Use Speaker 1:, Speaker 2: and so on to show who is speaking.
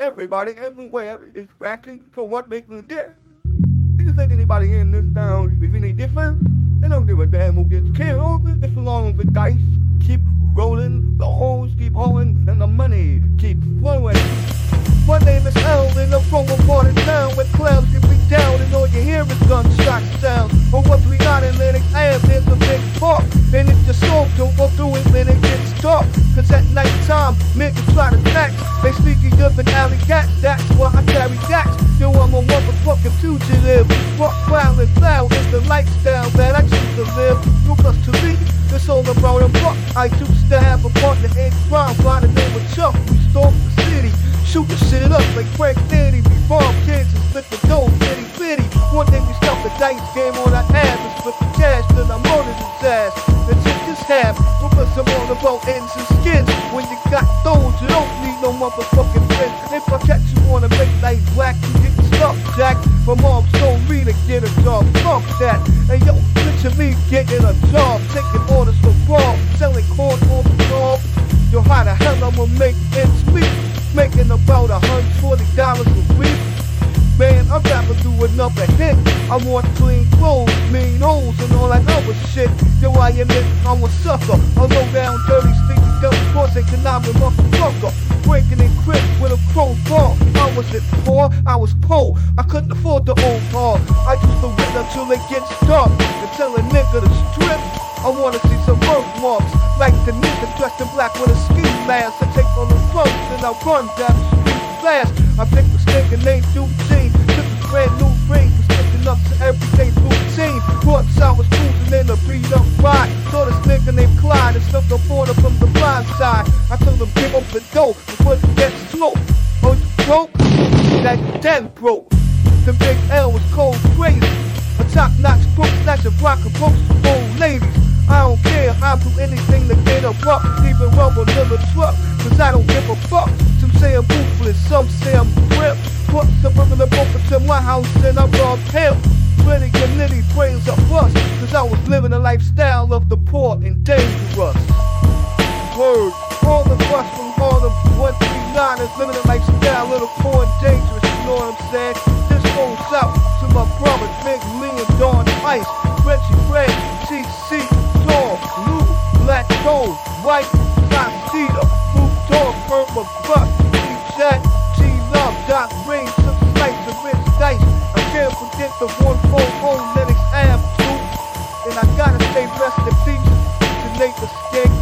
Speaker 1: Everybody everywhere is asking for what makes them different. Do you think anybody in this town is any different? They don't give a damn who gets killed. It's along the dice. Keep rolling, the holes keep holding, and the money keeps flowing. My name is Elvin, I'm from a of town where clouds I choose to have a partner in crime by the name of Chuck. We storm the city, shoot the shit up like Frank Nitti. We bomb kids and split the dough, bitty bitty. One day we stop the dice game on our ass and split the cash, then I murdered his ass. The chick just have, because I'm all about ends and skins. When you got those, you don't need no motherfucking friends. If I catch you on a make life whack, you get stuck, Jack. My mom told me to get a job, fuck that. And yo, picture me getting a job, taking orders for I'ma make ends meet? Making about a hundred forty dollars a week. Man, I'd rather do another hit. I want clean clothes, mean holes, and all that other shit. Yo, I admit I'm a sucker. A low down, dirty, stinky, double cross, conniving motherfucker. Breaking in crib with a crowbar. I wasn't poor, I was poor. I couldn't afford the old car. I used to wait until it gets dark and tell a nigga to strip. I wanna see nigga dressed in black with a ski mask. I take all the drugs and I run street fast. I picked a stick and named Eugene. Took a brand new ring, was sticking up to everyday routine. Brought sour cruising in a beat up ride. Saw this nigga named Clyde and stuck the border from the blind side. I told him give up the dough before it gets slow. Oh, you broke? That then broke. The big L was cold crazy. A top notch broke snatch a block of books old ladies. I don't care, I'll do anything to get a buck, even rubber little truck, cause I don't give a fuck. Some say I'm ruthless, some say I'm grip. Put some the broker to my house and I robbed him. Pretty nitty brains are bust, cause I was living a lifestyle of the poor and dangerous. Word, all the bus from Harlem, 139 is living a lifestyle of the poor and dangerous, you know what I'm saying? gold, white, black, cedar, root door, firm of buck, deep G love, dot rings, some slice and rich dice. I can't forget the 144 Lenox Ave 2, and I gotta stay rest in peace to make the Skink.